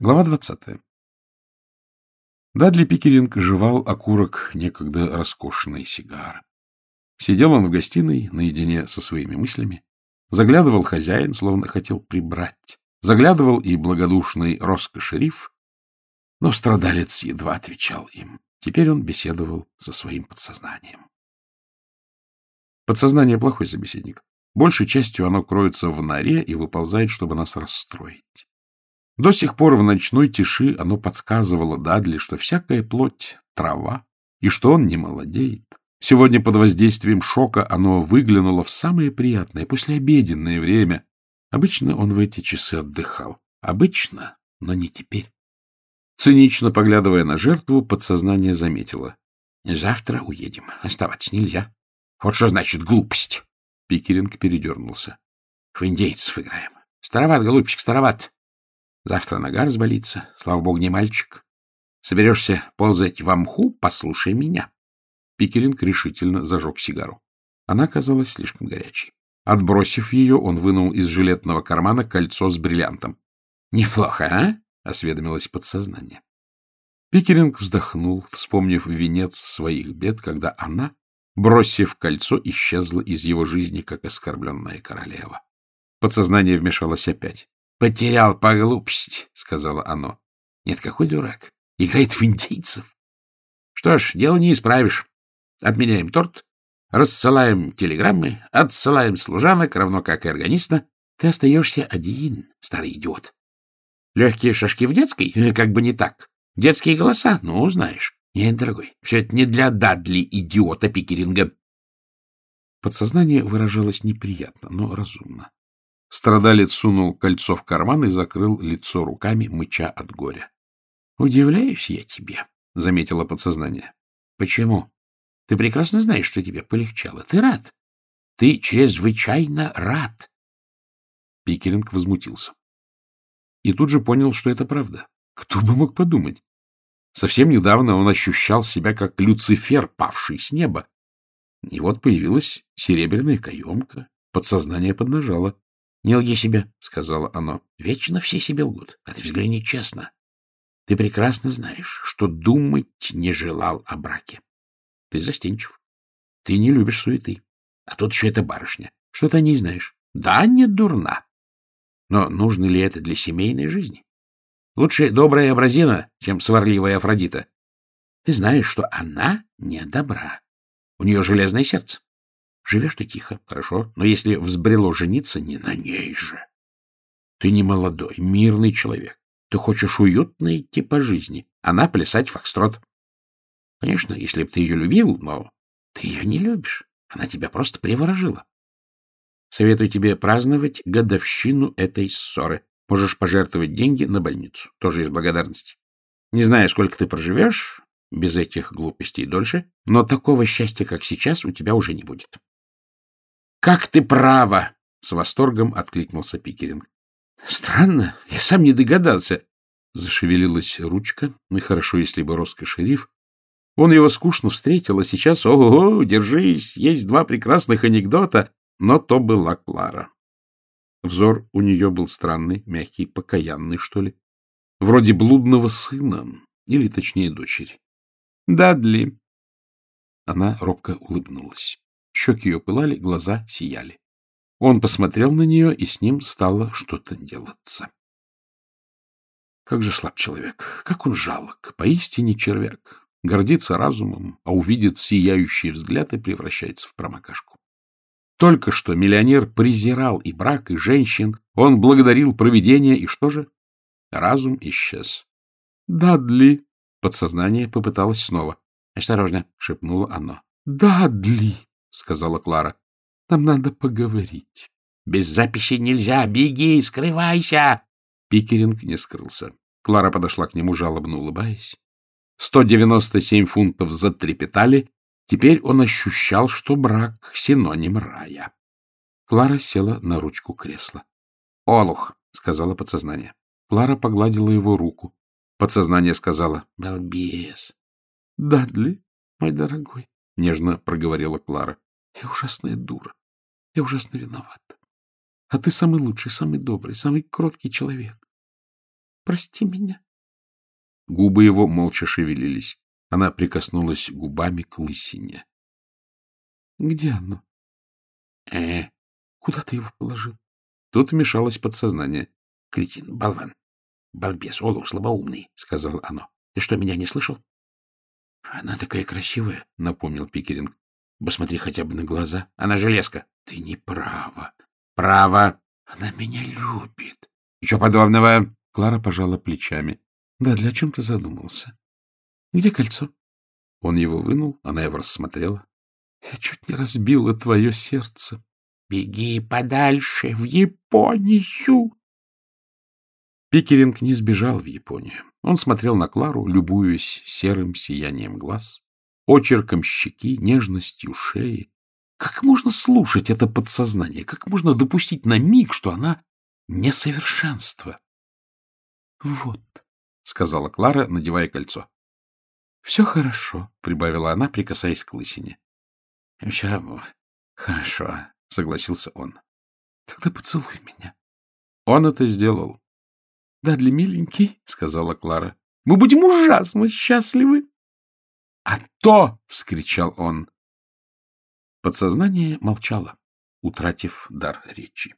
Глава двадцатая. Дадли Пикеринг жевал окурок некогда роскошной сигары. Сидел он в гостиной наедине со своими мыслями. Заглядывал хозяин, словно хотел прибрать. Заглядывал и благодушный Роско-шериф, но страдалец едва отвечал им. Теперь он беседовал со своим подсознанием. Подсознание — плохой собеседник. Большей частью оно кроется в норе и выползает, чтобы нас расстроить. До сих пор в ночной тиши оно подсказывало Дадли, что всякая плоть — трава, и что он не молодеет. Сегодня под воздействием шока оно выглянуло в самое приятное, послеобеденное время. Обычно он в эти часы отдыхал. Обычно, но не теперь. Цинично поглядывая на жертву, подсознание заметило. — Завтра уедем. Оставаться нельзя. Вот что значит глупость. Пикеринг передернулся. — В индейцев играем. Староват, голубчик, староват. Завтра нога разболится. Слава богу, не мальчик. Соберешься ползать в мху, послушай меня. Пикеринг решительно зажег сигару. Она оказалась слишком горячей. Отбросив ее, он вынул из жилетного кармана кольцо с бриллиантом. — Неплохо, а? — осведомилось подсознание. Пикеринг вздохнул, вспомнив венец своих бед, когда она, бросив кольцо, исчезла из его жизни, как оскорбленная королева. Подсознание вмешалось опять. — Потерял по глупости, — сказала оно. — Нет, какой дурак. Играет в индейцев. Что ж, дело не исправишь. Отменяем торт, рассылаем телеграммы, отсылаем служанок, равно как и органиста. Ты остаешься один, старый идиот. Легкие шажки в детской? Э, как бы не так. Детские голоса? Ну, знаешь. Нет, дорогой, все это не для Дадли, идиота Пикеринга. Подсознание выражалось неприятно, но разумно. Страдалец сунул кольцо в карман и закрыл лицо руками, мыча от горя. — Удивляюсь я тебе, — заметило подсознание. — Почему? Ты прекрасно знаешь, что тебе полегчало. Ты рад. Ты чрезвычайно рад. Пикеринг возмутился. И тут же понял, что это правда. Кто бы мог подумать? Совсем недавно он ощущал себя как Люцифер, павший с неба. И вот появилась серебряная каемка. Подсознание поднажало. — Не лги себе, — сказала оно. — Вечно все себе лгут. А ты взгляни честно. Ты прекрасно знаешь, что думать не желал о браке. Ты застенчив. Ты не любишь суеты. А тут еще эта барышня. Что ты о ней знаешь? Да, не дурна. Но нужно ли это для семейной жизни? Лучше добрая образина, чем сварливая Афродита. Ты знаешь, что она не добра. У нее железное сердце. Живешь ты тихо, хорошо, но если взбрело жениться, не на ней же. Ты не молодой, мирный человек. Ты хочешь уютно идти по жизни. Она плясать фокстрот. Конечно, если бы ты ее любил, но ты ее не любишь. Она тебя просто приворожила. Советую тебе праздновать годовщину этой ссоры. Можешь пожертвовать деньги на больницу, тоже из благодарности. Не знаю, сколько ты проживешь без этих глупостей дольше, но такого счастья, как сейчас, у тебя уже не будет. — Как ты права! — с восторгом откликнулся Пикеринг. — Странно, я сам не догадался. Зашевелилась ручка, ну и хорошо, если бы Роско-шериф. Он его скучно встретил, а сейчас, ого, держись, есть два прекрасных анекдота, но то была Клара. Взор у нее был странный, мягкий, покаянный, что ли. Вроде блудного сына, или, точнее, дочери. — Дадли. Она робко улыбнулась. Щеки ее пылали, глаза сияли. Он посмотрел на нее, и с ним стало что-то делаться. Как же слаб человек, как он жалок, поистине червяк. Гордится разумом, а увидит сияющий взгляд и превращается в промокашку. Только что миллионер презирал и брак, и женщин. Он благодарил провидение, и что же? Разум исчез. — Дадли! — подсознание попыталось снова. — Осторожно! — шепнуло оно. — Дадли! — сказала Клара. — Нам надо поговорить. — Без записи нельзя. Беги, скрывайся. Пикеринг не скрылся. Клара подошла к нему, жалобно улыбаясь. Сто девяносто семь фунтов затрепетали. Теперь он ощущал, что брак — синоним рая. Клара села на ручку кресла. — Олух, — сказала подсознание. Клара погладила его руку. Подсознание сказала — Балбес. — Дадли, мой дорогой, — нежно проговорила Клара. — Я ужасная дура. Я ужасно виновата. А ты самый лучший, самый добрый, самый кроткий человек. прости меня. Губы его молча шевелились. Она прикоснулась губами к лысине. — Где оно? — Э, куда ты его положил? Тут вмешалось подсознание. — Кретин, болван, балбес, олух, слабоумный, — сказала оно. — Ты что, меня не слышал? — Она такая красивая, — напомнил Пикеринг. — Посмотри хотя бы на глаза. Она железка. Ты не права. Право. Она меня любит. Ничего подобного. Клара пожала плечами. — Да, для чем ты задумался? — Где кольцо? Он его вынул, она его рассмотрела. — Я чуть не разбила твое сердце. — Беги подальше, в Японию! Пикеринг не сбежал в Японию. Он смотрел на Клару, любуясь серым сиянием глаз, очерком щеки, нежностью шеи. Как можно слушать это подсознание? Как можно допустить на миг, что она несовершенство? — Вот, — сказала Клара, надевая кольцо. — Все хорошо, — прибавила она, прикасаясь к лысине. — Все хорошо, — согласился он. — Тогда поцелуй меня. Он это сделал. — Дадли, миленький, — сказала Клара, — мы будем ужасно счастливы. — А то! — вскричал он. Подсознание молчало, утратив дар речи.